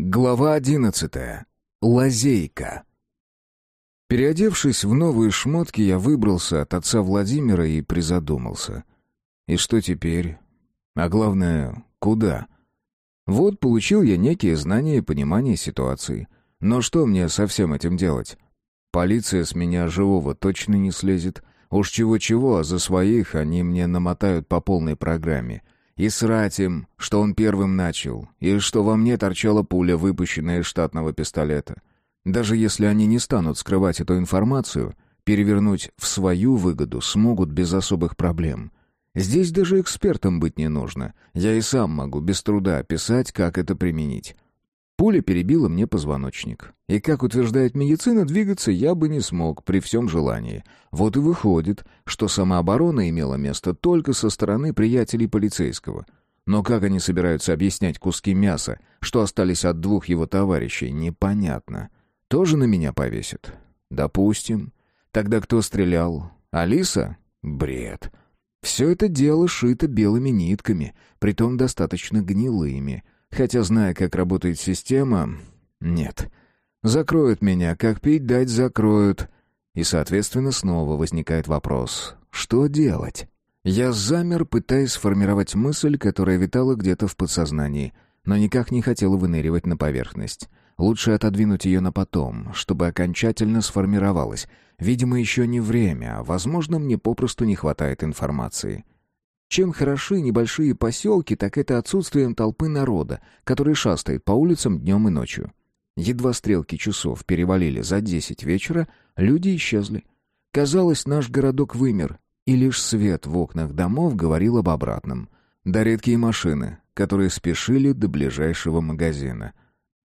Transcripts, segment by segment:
Глава одиннадцатая. Лазейка. Переодевшись в новые шмотки, я выбрался от отца Владимира и призадумался. И что теперь? А главное, куда? Вот получил я некие знания и понимание ситуации. Но что мне со всем этим делать? Полиция с меня живого точно не слезет. Уж чего-чего, а за своих они мне намотают по полной программе — и срать им, что он первым начал, и что во мне торчала пуля, выпущенная из штатного пистолета. Даже если они не станут скрывать эту информацию, перевернуть в свою выгоду смогут без особых проблем. Здесь даже экспертом быть не нужно. Я и сам могу без труда описать, как это применить. Пуля перебила мне позвоночник. И, как утверждает медицина, двигаться я бы не смог при всем желании. Вот и выходит, что самооборона имела место только со стороны приятелей полицейского. Но как они собираются объяснять куски мяса, что остались от двух его товарищей, непонятно. Тоже на меня повесят? Допустим. Тогда кто стрелял? Алиса? Бред. Все это дело шито белыми нитками, притом достаточно гнилыми — Хотя, зная, как работает система, нет. Закроют меня, как пить дать закроют. И, соответственно, снова возникает вопрос, что делать? Я замер, пытаясь сформировать мысль, которая витала где-то в подсознании, но никак не хотела выныривать на поверхность. Лучше отодвинуть ее на потом, чтобы окончательно сформировалась. Видимо, еще не время, а, возможно, мне попросту не хватает информации. Чем хороши небольшие поселки, так это отсутствием толпы народа, который шастает по улицам днем и ночью. Едва стрелки часов перевалили за десять вечера, люди исчезли. Казалось, наш городок вымер, и лишь свет в окнах домов говорил об обратном. Да редкие машины, которые спешили до ближайшего магазина.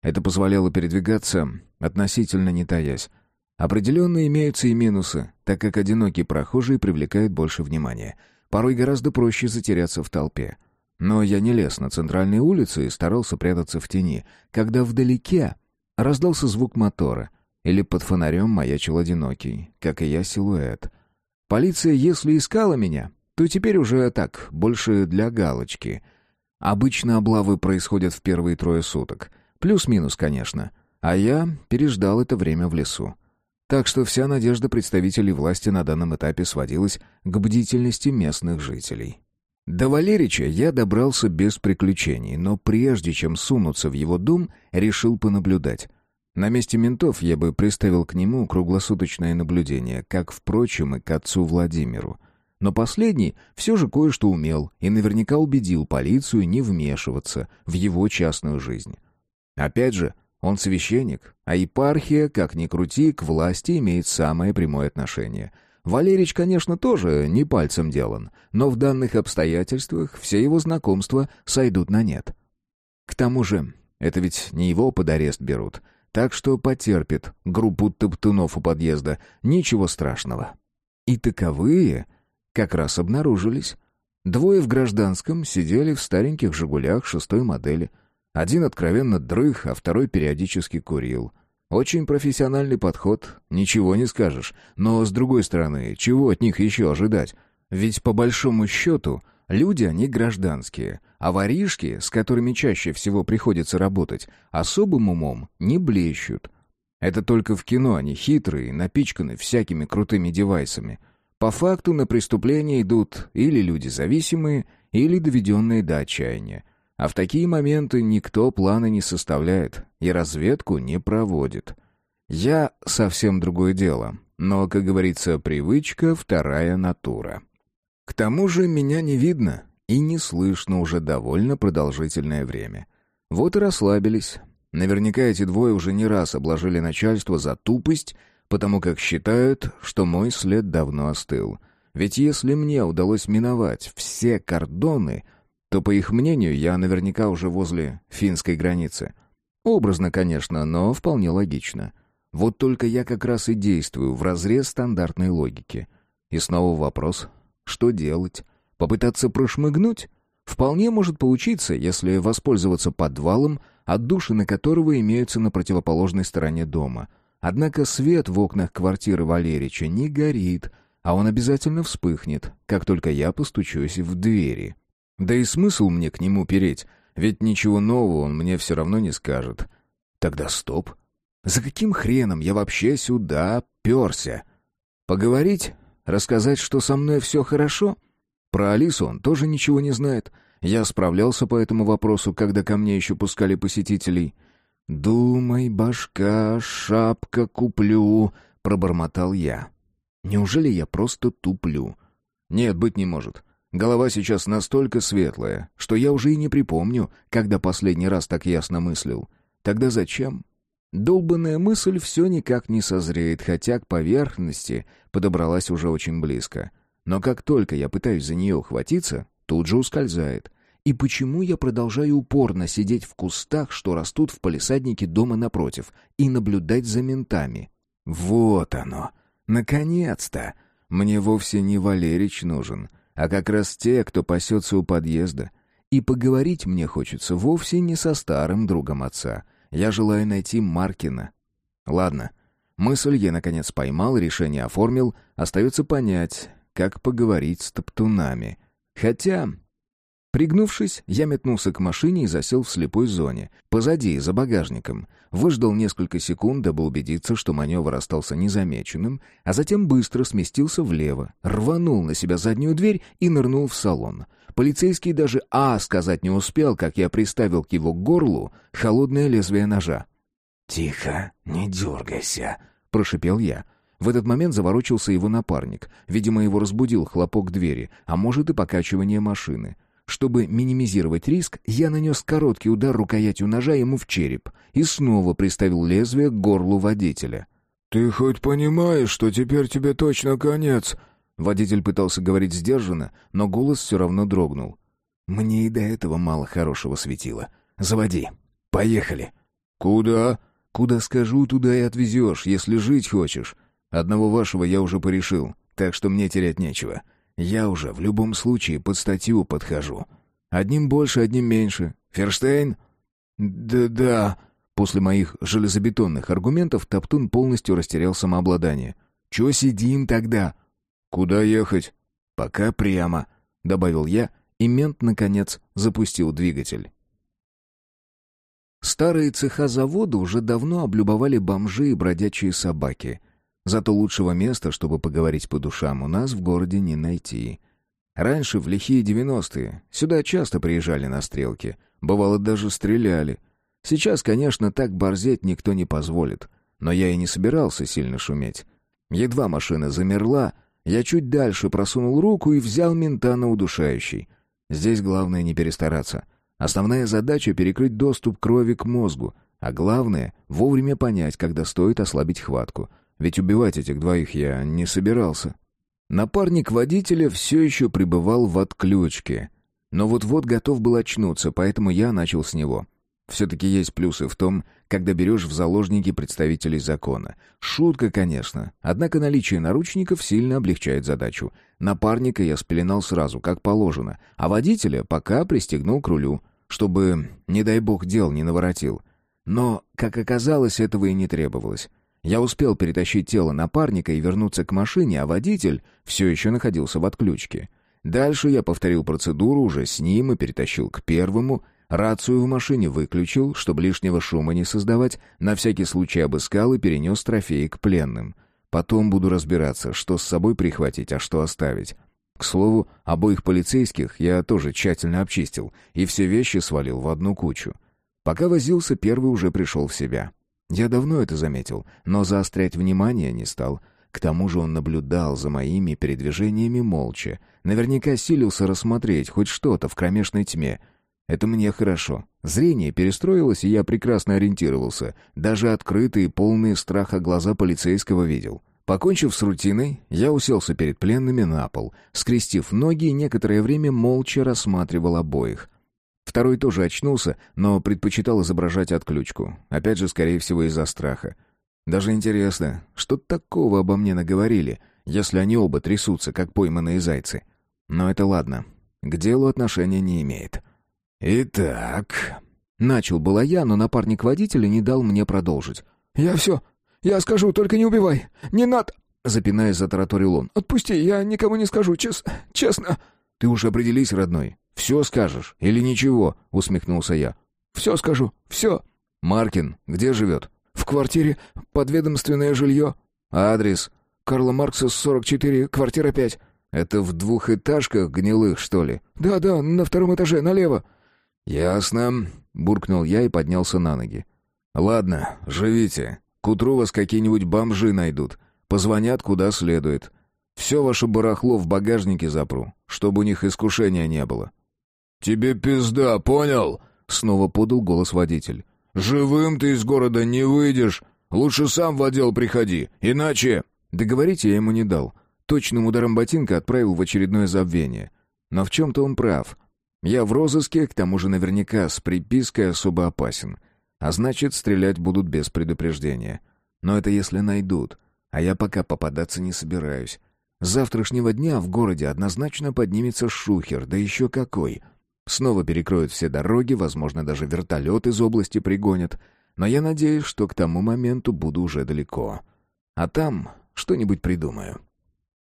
Это позволяло передвигаться, относительно не таясь. Определенно имеются и минусы, так как одинокий прохожий привлекает больше внимания — Порой гораздо проще затеряться в толпе. Но я не лез на центральные улицы и старался прятаться в тени, когда вдалеке раздался звук мотора, или под фонарем маячил одинокий, как и я, силуэт. Полиция, если искала меня, то теперь уже так, больше для галочки. Обычно облавы происходят в первые трое суток. Плюс-минус, конечно. А я переждал это время в лесу. Так что вся надежда представителей власти на данном этапе сводилась к бдительности местных жителей. До Валерича я добрался без приключений, но прежде чем сунуться в его дом, решил понаблюдать. На месте ментов я бы приставил к нему круглосуточное наблюдение, как, впрочем, и к отцу Владимиру. Но последний все же кое-что умел и наверняка убедил полицию не вмешиваться в его частную жизнь. Опять же, он священник, а епархия, как ни крути, к власти имеет самое прямое отношение. Валерич, конечно, тоже не пальцем делан, но в данных обстоятельствах все его знакомства сойдут на нет. К тому же, это ведь не его под арест берут, так что потерпит группу топтунов у подъезда, ничего страшного. И таковые как раз обнаружились. Двое в гражданском сидели в стареньких «Жигулях» шестой модели — один откровенно дрых, а второй периодически курил. Очень профессиональный подход, ничего не скажешь. Но, с другой стороны, чего от них еще ожидать? Ведь, по большому счету, люди они гражданские, а воришки, с которыми чаще всего приходится работать, особым умом не блещут. Это только в кино они хитрые, напичканы всякими крутыми девайсами. По факту на преступления идут или люди зависимые, или доведенные до отчаяния. А в такие моменты никто планы не составляет и разведку не проводит. Я совсем другое дело, но, как говорится, привычка — вторая натура. К тому же меня не видно и не слышно уже довольно продолжительное время. Вот и расслабились. Наверняка эти двое уже не раз обложили начальство за тупость, потому как считают, что мой след давно остыл. Ведь если мне удалось миновать все кордоны — то, по их мнению, я наверняка уже возле финской границы. Образно, конечно, но вполне логично. Вот только я как раз и действую в разрез стандартной логики. И снова вопрос, что делать? Попытаться прошмыгнуть? Вполне может получиться, если воспользоваться подвалом, отдушины которого имеются на противоположной стороне дома. Однако свет в окнах квартиры Валерича не горит, а он обязательно вспыхнет, как только я постучусь в двери. Да и смысл мне к нему переть, ведь ничего нового он мне все равно не скажет. Тогда стоп. За каким хреном я вообще сюда перся? Поговорить? Рассказать, что со мной все хорошо? Про Алису он тоже ничего не знает. Я справлялся по этому вопросу, когда ко мне еще пускали посетителей. «Думай, башка, шапка куплю», — пробормотал я. «Неужели я просто туплю?» «Нет, быть не может. Голова сейчас настолько светлая, что я уже и не припомню, когда последний раз так ясно мыслил. Тогда зачем?» Долбанная мысль все никак не созреет, хотя к поверхности подобралась уже очень близко. Но как только я пытаюсь за нее ухватиться, тут же ускользает. И почему я продолжаю упорно сидеть в кустах, что растут в палисаднике дома напротив, и наблюдать за ментами? Вот оно! Наконец-то! Мне вовсе не Валерич нужен, а как раз те, кто пасется у подъезда. И поговорить мне хочется вовсе не со старым другом отца — я желаю найти Маркина. Ладно. Мысль я, наконец, поймал, решение оформил. Остается понять, как поговорить с топтунами. Хотя... Пригнувшись, я метнулся к машине и засел в слепой зоне, позади, за багажником. Выждал несколько секунд, дабы убедиться, что маневр остался незамеченным, а затем быстро сместился влево, рванул на себя заднюю дверь и нырнул в салон. Полицейский даже «а» сказать не успел, как я приставил к его горлу холодное лезвие ножа. «Тихо, не дергайся», — прошипел я. В этот момент заворочился его напарник. Видимо, его разбудил хлопок двери, а может и покачивание машины. Чтобы минимизировать риск, я нанес короткий удар рукоятью ножа ему в череп и снова приставил лезвие к горлу водителя. «Ты хоть понимаешь, что теперь тебе точно конец?» Водитель пытался говорить сдержанно, но голос все равно дрогнул. «Мне и до этого мало хорошего светило. Заводи. Поехали». «Куда?» «Куда скажу, туда и отвезешь, если жить хочешь. Одного вашего я уже порешил, так что мне терять нечего. Я уже в любом случае под статью подхожу. Одним больше, одним меньше. Ферштейн?» «Да-да». После моих железобетонных аргументов Топтун полностью растерял самообладание. «Чего сидим тогда?» «Куда ехать?» «Пока прямо», — добавил я, и мент, наконец, запустил двигатель. Старые цеха завода уже давно облюбовали бомжи и бродячие собаки. Зато лучшего места, чтобы поговорить по душам, у нас в городе не найти. Раньше, в лихие девяностые, сюда часто приезжали на стрелки. Бывало, даже стреляли. Сейчас, конечно, так борзеть никто не позволит. Но я и не собирался сильно шуметь. Едва машина замерла, я чуть дальше просунул руку и взял мента на удушающий. Здесь главное не перестараться. Основная задача — перекрыть доступ крови к мозгу, а главное — вовремя понять, когда стоит ослабить хватку. Ведь убивать этих двоих я не собирался. Напарник водителя все еще пребывал в отключке. Но вот-вот готов был очнуться, поэтому я начал с него. Все-таки есть плюсы в том, когда берешь в заложники представителей закона. Шутка, конечно, однако наличие наручников сильно облегчает задачу. Напарника я спеленал сразу, как положено, а водителя пока пристегнул к рулю, чтобы, не дай бог, дел не наворотил. Но, как оказалось, этого и не требовалось. Я успел перетащить тело напарника и вернуться к машине, а водитель все еще находился в отключке. Дальше я повторил процедуру уже с ним и перетащил к первому, Рацию в машине выключил, чтобы лишнего шума не создавать, на всякий случай обыскал и перенес трофеи к пленным. Потом буду разбираться, что с собой прихватить, а что оставить. К слову, обоих полицейских я тоже тщательно обчистил и все вещи свалил в одну кучу. Пока возился, первый уже пришел в себя. Я давно это заметил, но заострять внимание не стал. К тому же он наблюдал за моими передвижениями молча. Наверняка силился рассмотреть хоть что-то в кромешной тьме — это мне хорошо. Зрение перестроилось, и я прекрасно ориентировался. Даже открытые, полные страха глаза полицейского видел. Покончив с рутиной, я уселся перед пленными на пол, скрестив ноги и некоторое время молча рассматривал обоих. Второй тоже очнулся, но предпочитал изображать отключку. Опять же, скорее всего, из-за страха. Даже интересно, что такого обо мне наговорили, если они оба трясутся, как пойманные зайцы. Но это ладно. К делу отношения не имеет. «Итак...» Начал было я, но напарник водителя не дал мне продолжить. «Я все. Я скажу, только не убивай. Не надо...» Запинаясь, затараторил он. «Отпусти, я никому не скажу, чес... честно...» «Ты уж определись, родной. Все скажешь или ничего?» Усмехнулся я. «Все скажу, все». «Маркин где живет?» «В квартире. Подведомственное жилье». «Адрес?» «Карла Маркса, 44, квартира 5». «Это в двухэтажках гнилых, что ли?» «Да-да, на втором этаже, налево». «Ясно», — буркнул я и поднялся на ноги. «Ладно, живите. К утру вас какие-нибудь бомжи найдут. Позвонят куда следует. Все ваше барахло в багажнике запру, чтобы у них искушения не было». «Тебе пизда, понял?» — снова подал голос водитель. «Живым ты из города не выйдешь. Лучше сам в отдел приходи, иначе...» Договорить я ему не дал. Точным ударом ботинка отправил в очередное забвение. Но в чем-то он прав. Я в розыске, к тому же наверняка с припиской особо опасен. А значит, стрелять будут без предупреждения. Но это если найдут. А я пока попадаться не собираюсь. С завтрашнего дня в городе однозначно поднимется шухер, да еще какой. Снова перекроют все дороги, возможно, даже вертолет из области пригонят. Но я надеюсь, что к тому моменту буду уже далеко. А там что-нибудь придумаю.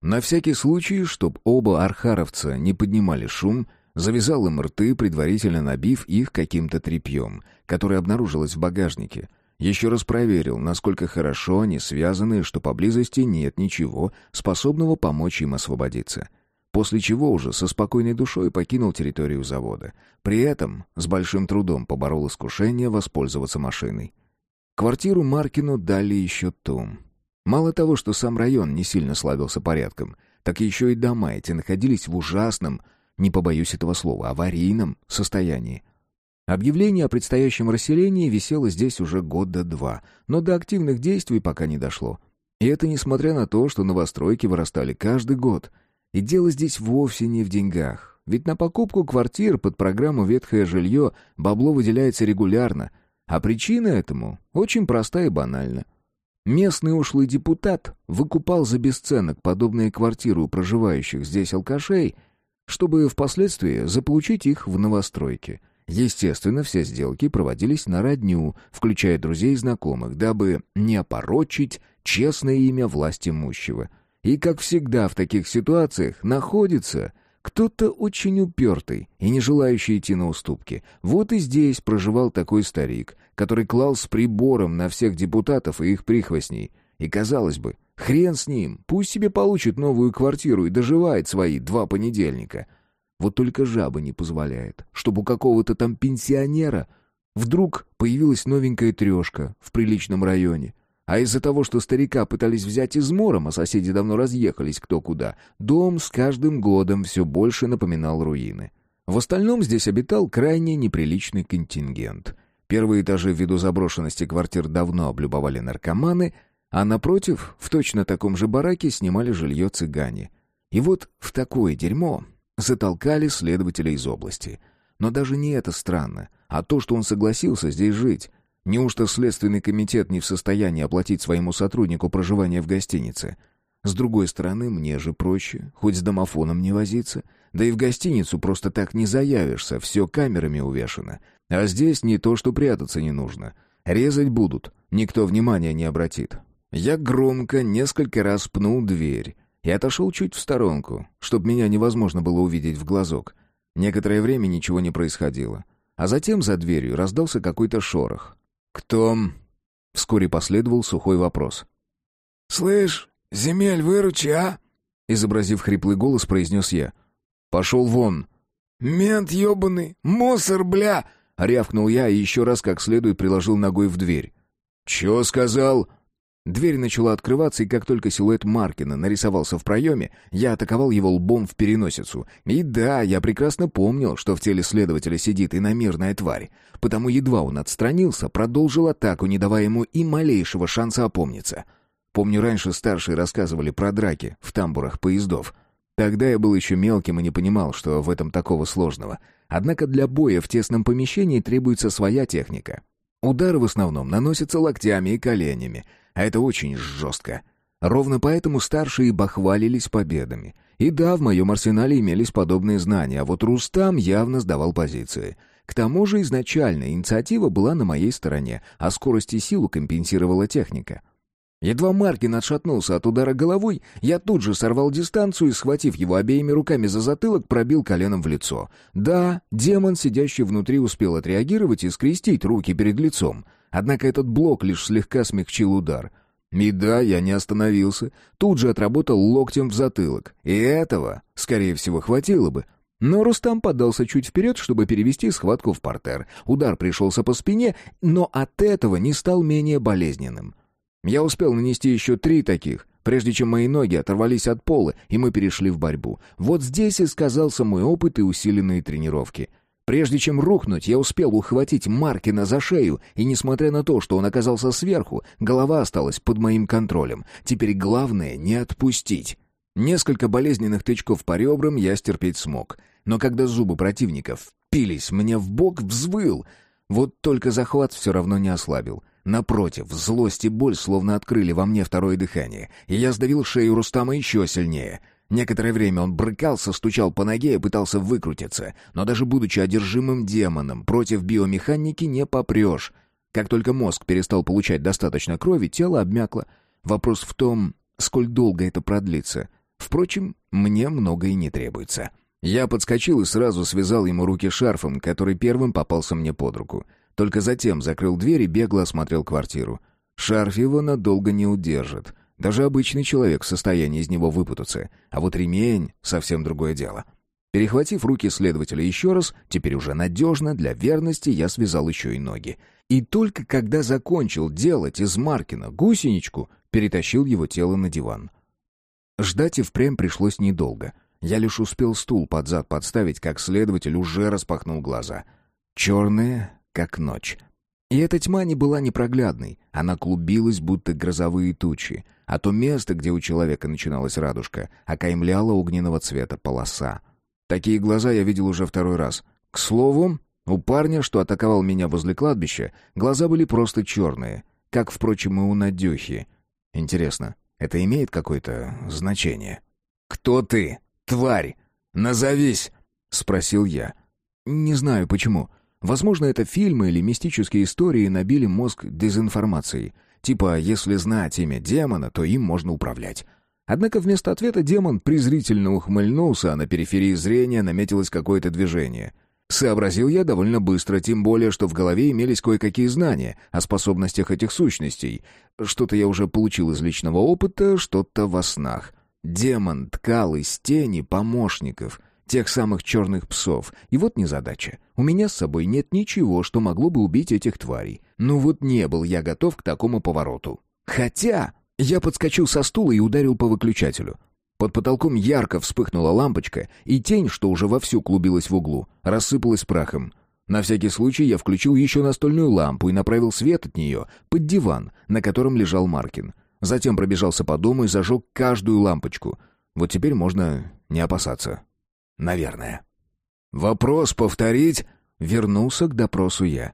На всякий случай, чтоб оба архаровца не поднимали шум, завязал им рты, предварительно набив их каким-то тряпьем, которое обнаружилось в багажнике. Еще раз проверил, насколько хорошо они связаны, что поблизости нет ничего, способного помочь им освободиться. После чего уже со спокойной душой покинул территорию завода. При этом с большим трудом поборол искушение воспользоваться машиной. Квартиру Маркину дали еще ту. Мало того, что сам район не сильно славился порядком, так еще и дома эти находились в ужасном, не побоюсь этого слова, аварийном состоянии. Объявление о предстоящем расселении висело здесь уже года два, но до активных действий пока не дошло. И это несмотря на то, что новостройки вырастали каждый год. И дело здесь вовсе не в деньгах. Ведь на покупку квартир под программу «Ветхое жилье» бабло выделяется регулярно, а причина этому очень проста и банальна — Местный ушлый депутат выкупал за бесценок подобные квартиры у проживающих здесь алкашей, чтобы впоследствии заполучить их в новостройке. Естественно, все сделки проводились на родню, включая друзей и знакомых, дабы не опорочить честное имя власти имущего. И, как всегда в таких ситуациях, находится кто-то очень упертый и не желающий идти на уступки. Вот и здесь проживал такой старик, который клал с прибором на всех депутатов и их прихвостней. И, казалось бы, хрен с ним, пусть себе получит новую квартиру и доживает свои два понедельника. Вот только жаба не позволяет, чтобы у какого-то там пенсионера вдруг появилась новенькая трешка в приличном районе. А из-за того, что старика пытались взять измором, а соседи давно разъехались кто куда, дом с каждым годом все больше напоминал руины. В остальном здесь обитал крайне неприличный контингент. Первые этажи ввиду заброшенности квартир давно облюбовали наркоманы, а напротив, в точно таком же бараке снимали жилье цыгане. И вот в такое дерьмо затолкали следователя из области. Но даже не это странно, а то, что он согласился здесь жить, Неужто Следственный комитет не в состоянии оплатить своему сотруднику проживание в гостинице? С другой стороны, мне же проще, хоть с домофоном не возиться. Да и в гостиницу просто так не заявишься, все камерами увешано. А здесь не то, что прятаться не нужно. Резать будут, никто внимания не обратит. Я громко несколько раз пнул дверь и отошел чуть в сторонку, чтобы меня невозможно было увидеть в глазок. Некоторое время ничего не происходило. А затем за дверью раздался какой-то шорох. «Кто?» — вскоре последовал сухой вопрос. «Слышь, земель выручи, а?» — изобразив хриплый голос, произнес я. «Пошел вон!» «Мент ебаный! Мусор, бля!» — рявкнул я и еще раз как следует приложил ногой в дверь. «Чё сказал?» Дверь начала открываться, и как только силуэт Маркина нарисовался в проеме, я атаковал его лбом в переносицу. И да, я прекрасно помнил, что в теле следователя сидит иномерная тварь. Потому едва он отстранился, продолжил атаку, не давая ему и малейшего шанса опомниться. Помню, раньше старшие рассказывали про драки в тамбурах поездов. Тогда я был еще мелким и не понимал, что в этом такого сложного. Однако для боя в тесном помещении требуется своя техника. Удары в основном наносятся локтями и коленями — а это очень жестко. Ровно поэтому старшие бахвалились победами. И да, в моем арсенале имелись подобные знания, а вот Рустам явно сдавал позиции. К тому же изначально инициатива была на моей стороне, а скорость и силу компенсировала техника. Едва Маркин отшатнулся от удара головой, я тут же сорвал дистанцию и, схватив его обеими руками за затылок, пробил коленом в лицо. Да, демон, сидящий внутри, успел отреагировать и скрестить руки перед лицом — Однако этот блок лишь слегка смягчил удар. И да, я не остановился. Тут же отработал локтем в затылок. И этого, скорее всего, хватило бы. Но Рустам подался чуть вперед, чтобы перевести схватку в портер. Удар пришелся по спине, но от этого не стал менее болезненным. Я успел нанести еще три таких, прежде чем мои ноги оторвались от пола, и мы перешли в борьбу. Вот здесь и сказался мой опыт и усиленные тренировки. Прежде чем рухнуть, я успел ухватить Маркина за шею, и несмотря на то, что он оказался сверху, голова осталась под моим контролем. Теперь главное — не отпустить. Несколько болезненных тычков по ребрам я стерпеть смог. Но когда зубы противников впились мне в бок, взвыл. Вот только захват все равно не ослабил. Напротив, злость и боль словно открыли во мне второе дыхание, и я сдавил шею Рустама еще сильнее. Некоторое время он брыкался, стучал по ноге и пытался выкрутиться, но даже будучи одержимым демоном, против биомеханики не попрешь. Как только мозг перестал получать достаточно крови, тело обмякло. Вопрос в том, сколь долго это продлится. Впрочем, мне многое не требуется. Я подскочил и сразу связал ему руки шарфом, который первым попался мне под руку. Только затем закрыл дверь и бегло осмотрел квартиру. Шарф его надолго не удержит. Даже обычный человек в состоянии из него выпутаться. А вот ремень — совсем другое дело. Перехватив руки следователя еще раз, теперь уже надежно, для верности я связал еще и ноги. И только когда закончил делать из Маркина гусеничку, перетащил его тело на диван. Ждать и впрямь пришлось недолго. Я лишь успел стул под зад подставить, как следователь уже распахнул глаза. Черные, как ночь. И эта тьма не была непроглядной, она клубилась, будто грозовые тучи, а то место, где у человека начиналась радужка, окаймляла огненного цвета полоса. Такие глаза я видел уже второй раз. К слову, у парня, что атаковал меня возле кладбища, глаза были просто черные, как, впрочем, и у Надюхи. Интересно, это имеет какое-то значение? «Кто ты, тварь? Назовись!» — спросил я. «Не знаю, почему. Возможно, это фильмы или мистические истории набили мозг дезинформацией. Типа, если знать имя демона, то им можно управлять. Однако вместо ответа демон презрительно ухмыльнулся, а на периферии зрения наметилось какое-то движение. Сообразил я довольно быстро, тем более, что в голове имелись кое-какие знания о способностях этих сущностей. Что-то я уже получил из личного опыта, что-то во снах. Демон ткал из тени помощников — тех самых черных псов. И вот незадача. У меня с собой нет ничего, что могло бы убить этих тварей. Ну вот не был я готов к такому повороту. Хотя... Я подскочил со стула и ударил по выключателю. Под потолком ярко вспыхнула лампочка, и тень, что уже вовсю клубилась в углу, рассыпалась прахом. На всякий случай я включил еще настольную лампу и направил свет от нее под диван, на котором лежал Маркин. Затем пробежался по дому и зажег каждую лампочку. Вот теперь можно не опасаться. Наверное. «Вопрос повторить?» — вернулся к допросу я.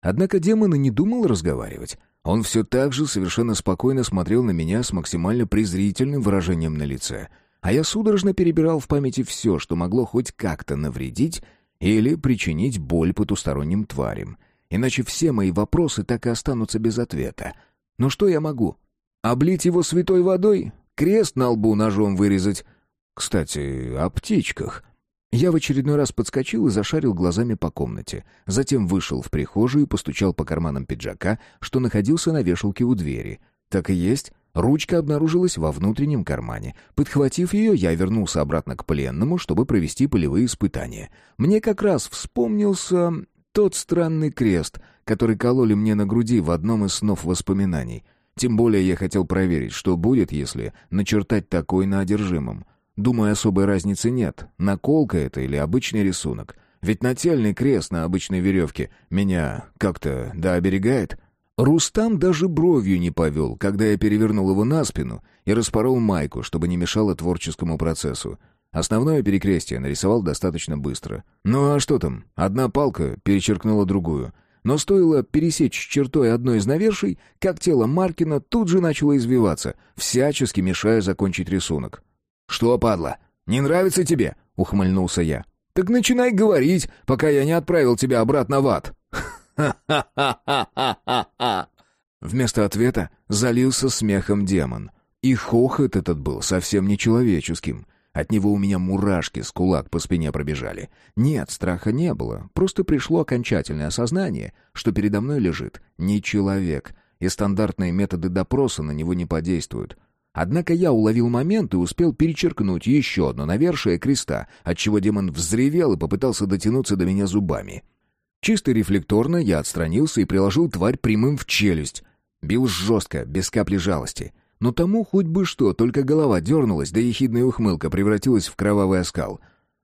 Однако демон и не думал разговаривать. Он все так же совершенно спокойно смотрел на меня с максимально презрительным выражением на лице. А я судорожно перебирал в памяти все, что могло хоть как-то навредить или причинить боль потусторонним тварям. Иначе все мои вопросы так и останутся без ответа. Но что я могу? Облить его святой водой? Крест на лбу ножом вырезать? Кстати, о птичках. Я в очередной раз подскочил и зашарил глазами по комнате. Затем вышел в прихожую и постучал по карманам пиджака, что находился на вешалке у двери. Так и есть. Ручка обнаружилась во внутреннем кармане. Подхватив ее, я вернулся обратно к пленному, чтобы провести полевые испытания. Мне как раз вспомнился тот странный крест, который кололи мне на груди в одном из снов воспоминаний. Тем более я хотел проверить, что будет, если начертать такой на одержимом. Думаю, особой разницы нет, наколка это или обычный рисунок. Ведь нательный крест на обычной веревке меня как-то да оберегает. Рустам даже бровью не повел, когда я перевернул его на спину и распорол майку, чтобы не мешало творческому процессу. Основное перекрестие нарисовал достаточно быстро. Ну а что там? Одна палка перечеркнула другую. Но стоило пересечь чертой одной из навершей, как тело Маркина тут же начало извиваться, всячески мешая закончить рисунок. «Что, падла, не нравится тебе?» — ухмыльнулся я. «Так начинай говорить, пока я не отправил тебя обратно в ад». Вместо ответа залился смехом демон. И хохот этот был совсем нечеловеческим. От него у меня мурашки с кулак по спине пробежали. Нет, страха не было. Просто пришло окончательное осознание, что передо мной лежит не человек, и стандартные методы допроса на него не подействуют. Однако я уловил момент и успел перечеркнуть еще одно навершие креста, отчего демон взревел и попытался дотянуться до меня зубами. Чисто рефлекторно я отстранился и приложил тварь прямым в челюсть. Бил жестко, без капли жалости — но тому хоть бы что, только голова дернулась, да ехидная ухмылка превратилась в кровавый оскал.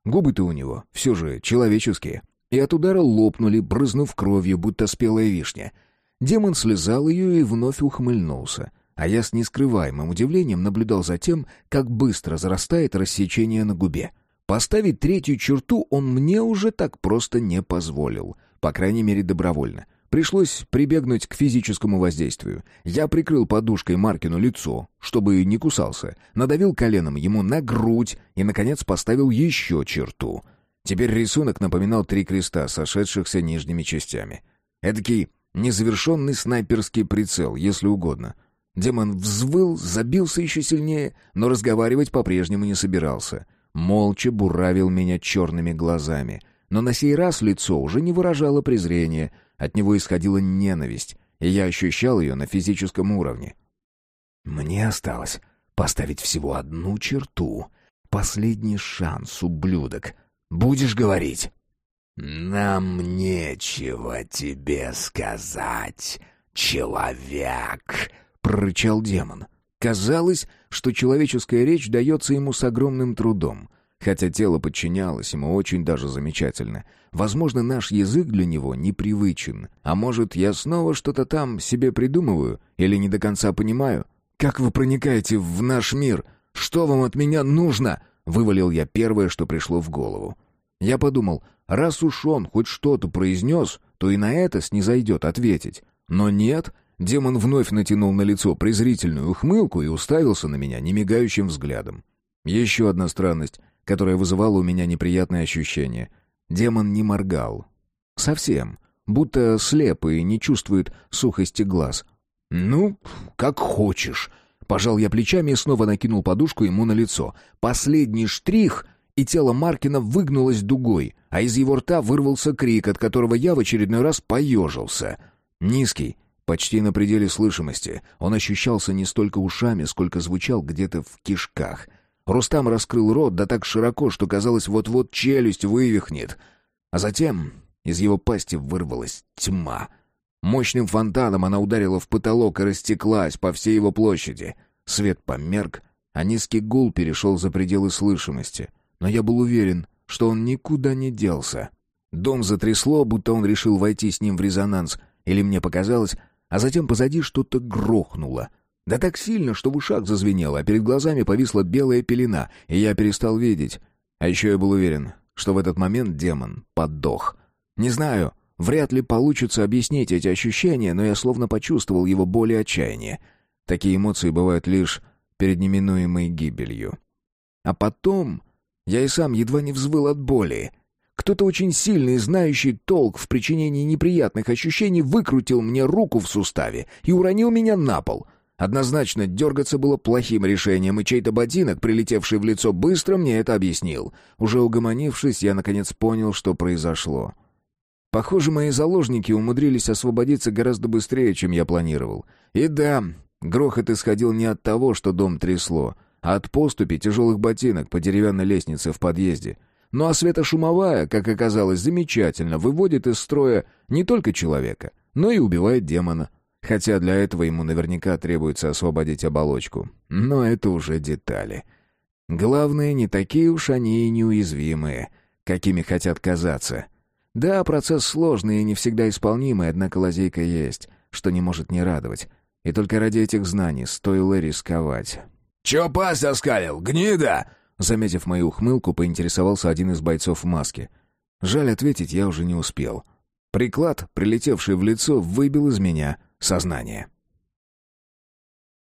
Губы-то у него все же человеческие. И от удара лопнули, брызнув кровью, будто спелая вишня. Демон слезал ее и вновь ухмыльнулся. А я с нескрываемым удивлением наблюдал за тем, как быстро зарастает рассечение на губе. Поставить третью черту он мне уже так просто не позволил. По крайней мере, добровольно. Пришлось прибегнуть к физическому воздействию. Я прикрыл подушкой Маркину лицо, чтобы не кусался, надавил коленом ему на грудь и, наконец, поставил еще черту. Теперь рисунок напоминал три креста, сошедшихся нижними частями. Эдакий незавершенный снайперский прицел, если угодно. Демон взвыл, забился еще сильнее, но разговаривать по-прежнему не собирался. Молча буравил меня черными глазами. Но на сей раз лицо уже не выражало презрения — от него исходила ненависть, и я ощущал ее на физическом уровне. «Мне осталось поставить всего одну черту. Последний шанс, ублюдок. Будешь говорить?» «Нам нечего тебе сказать, человек», — прорычал демон. Казалось, что человеческая речь дается ему с огромным трудом — Хотя тело подчинялось ему очень даже замечательно. Возможно, наш язык для него непривычен. А может, я снова что-то там себе придумываю или не до конца понимаю? «Как вы проникаете в наш мир? Что вам от меня нужно?» Вывалил я первое, что пришло в голову. Я подумал, раз уж он хоть что-то произнес, то и на это снизойдет ответить. Но нет, демон вновь натянул на лицо презрительную ухмылку и уставился на меня немигающим взглядом. Еще одна странность которое вызывало у меня неприятное ощущение. Демон не моргал. Совсем. Будто слеп и не чувствует сухости глаз. «Ну, как хочешь». Пожал я плечами и снова накинул подушку ему на лицо. Последний штрих, и тело Маркина выгнулось дугой, а из его рта вырвался крик, от которого я в очередной раз поежился. Низкий, почти на пределе слышимости. Он ощущался не столько ушами, сколько звучал где-то в кишках — Рустам раскрыл рот, да так широко, что казалось, вот-вот челюсть вывихнет. А затем из его пасти вырвалась тьма. Мощным фонтаном она ударила в потолок и растеклась по всей его площади. Свет померк, а низкий гул перешел за пределы слышимости. Но я был уверен, что он никуда не делся. Дом затрясло, будто он решил войти с ним в резонанс, или мне показалось, а затем позади что-то грохнуло — да так сильно, что в ушах зазвенело, а перед глазами повисла белая пелена, и я перестал видеть. А еще я был уверен, что в этот момент демон подох. Не знаю, вряд ли получится объяснить эти ощущения, но я словно почувствовал его боль и отчаяние. Такие эмоции бывают лишь перед неминуемой гибелью. А потом я и сам едва не взвыл от боли. Кто-то очень сильный, знающий толк в причинении неприятных ощущений, выкрутил мне руку в суставе и уронил меня на пол — Однозначно, дергаться было плохим решением, и чей-то ботинок, прилетевший в лицо, быстро мне это объяснил. Уже угомонившись, я наконец понял, что произошло. Похоже, мои заложники умудрились освободиться гораздо быстрее, чем я планировал. И да, грохот исходил не от того, что дом трясло, а от поступи тяжелых ботинок по деревянной лестнице в подъезде. Ну а светошумовая, как оказалось, замечательно выводит из строя не только человека, но и убивает демона. Хотя для этого ему наверняка требуется освободить оболочку. Но это уже детали. Главное, не такие уж они и неуязвимые, какими хотят казаться. Да, процесс сложный и не всегда исполнимый, однако лазейка есть, что не может не радовать. И только ради этих знаний стоило рисковать. «Чё пасть оскалил, гнида?» Заметив мою ухмылку, поинтересовался один из бойцов в маске. Жаль, ответить я уже не успел. Приклад, прилетевший в лицо, выбил из меня сознание.